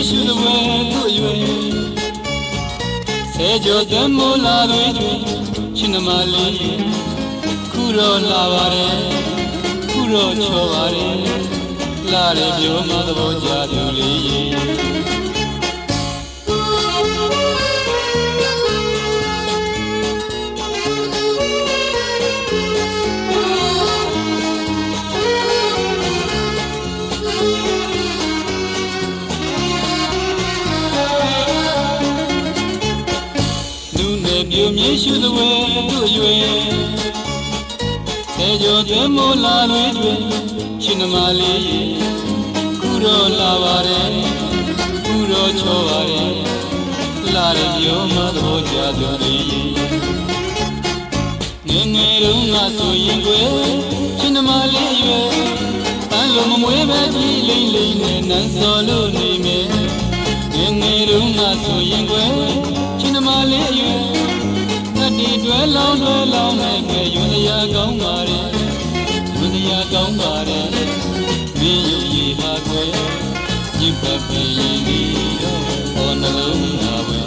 နုနယ်ပြိုမြေရှုသဝဲသူ့ရွယ်ဆဲကြောတမိုးလာတွေတွင်ချင်းနမလေးခုတော့လာပါတယ်ခုတော့ချောပါတယ်လာတယ်ပြောမသဘောကြသူလေးလူ ရှုသဝဲတို့ရွယ်ဆဲကြောသွဲမိုးလာတွေတွင်ရှင်နမလေးခုတော့လာပါတယ်ခုတော့ချောပါတယ်လာရပြောမသဘောကြသူလေးငယ်ငယ်တုန်းကဆိုရင်ကွယ်ရှင်နမလေးရွယ်ပန်းလိုမမွေးပဲကြီးလိမ့်လိမ့်နဲ့နန်းစော်လို့နေမယ် ကောင်းပါတယ်ရွန်ရာကောင်းပါတယ်မင်းယူရီဟာကွယ်ညစ်ပတ်ပြီးရင်တော့ဟောနှလုံးသားပဲ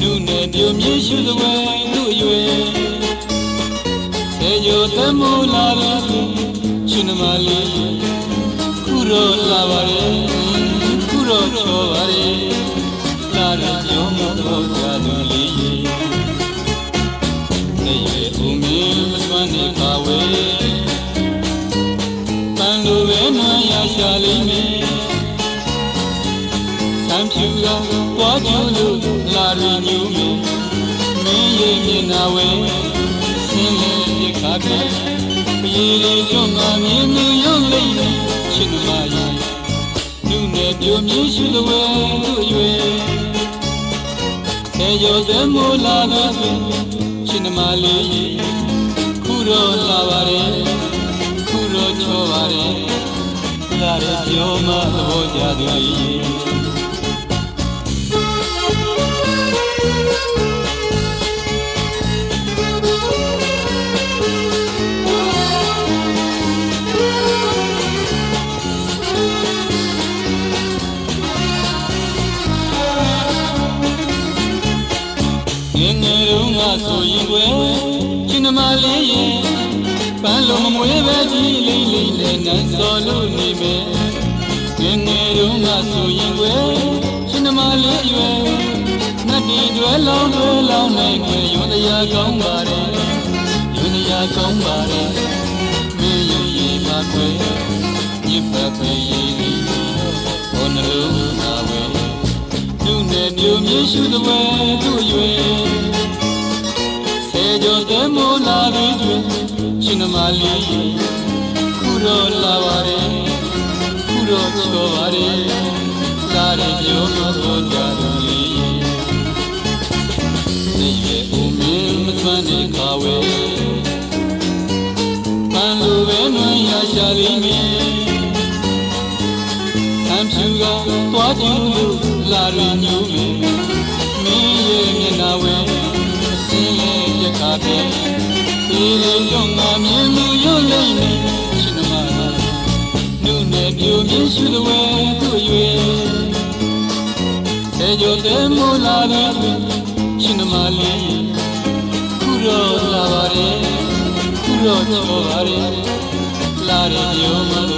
နုနယ်ပြိုမြေရှုသဝဲသူ့ရွယ်ဆေကျော်သမူလာလို့ရှင်နမလေးခုတော့လာပါတယ်ခုတော့ချောပါတယ်လာရပြောမတော့ကြသူလေးနေရဦးမင်းမစွမ်း နေပါဝဲပန်းလိုပဲနွမ်းရရှာလိမ့်မယ်ဆံဖြူကပွားကျူလို့လာရညူမယ်မင်းရဲ့မျက်နာဝဲဆင်းလဲပြခါပဲပြေလေးကျွန်းကမြင်မြင်ရုံလိမ့်မယ်ချစ်မရဲ့နုနယ်ပြိုမြေရှုသဝဲသူ့ရွယ်ဆဲကျော်သမိုးလာတော့ရှင်နမလေးခု တော့လာပါတယ်ခုတော့ချောပါတယ်လာရပြောမသဘောကြသူလေးငယ်ငယ်တုန်းကဆိုရင်ကွယ်ချင်း နမလေးရဲ့ပန်းလုံးမမွေးပဲကြီးလိမ့်လိမ့်နဲ့နန်းစော်လို့နေမယ်ငယ်ငယ်တုန်းကဆိုရင်ကွယ်ချင်းနမလေးရွယ်နတ်ဒီတွဲလောင်းတွဲလောင်းနိုင်ကွယ်ရွန်တရားကောင်းပါတယ်ရွန်တရားကောင်းပါတယ်မင်းယူရီပါကွယ်ညစ်ပတ်ပေရည်ဟောနှလုံးသားဝဲသူနဲ့မျိုးမြေရှုသဝဲသူ့ရွယ် ရှင်နမလေးခုတော့လာပါတယ်ခုတော့ချောပါတယ်လာရပြောမတော်ကြသူလေးနေရဲ့ဦးမင်းမသွမ်းနေခါဝဲပန်းလိုပဲနွမ်းရရှာလိမ့်မည်ဆံဖြူကတွားကျူလို့လာရညူမေမင်းရဲ့မျက်နာဝဲဆင်းရဲရခါတဲ့ ဒီလိုကြောင့်ငါမြင်လူရုပ်လိမ့်နေရှင်မလာနုနဲ့ပြိုမြင်ရှုတဲ့ဝဲသူ့ရွယ်ဆေကြောတဲ့မိုးလာတဲ့ရှင်မလေးခုတော့လာပါတယ်ခုတော့ချောပါတယ်လာရပြောမလို့ကြသူ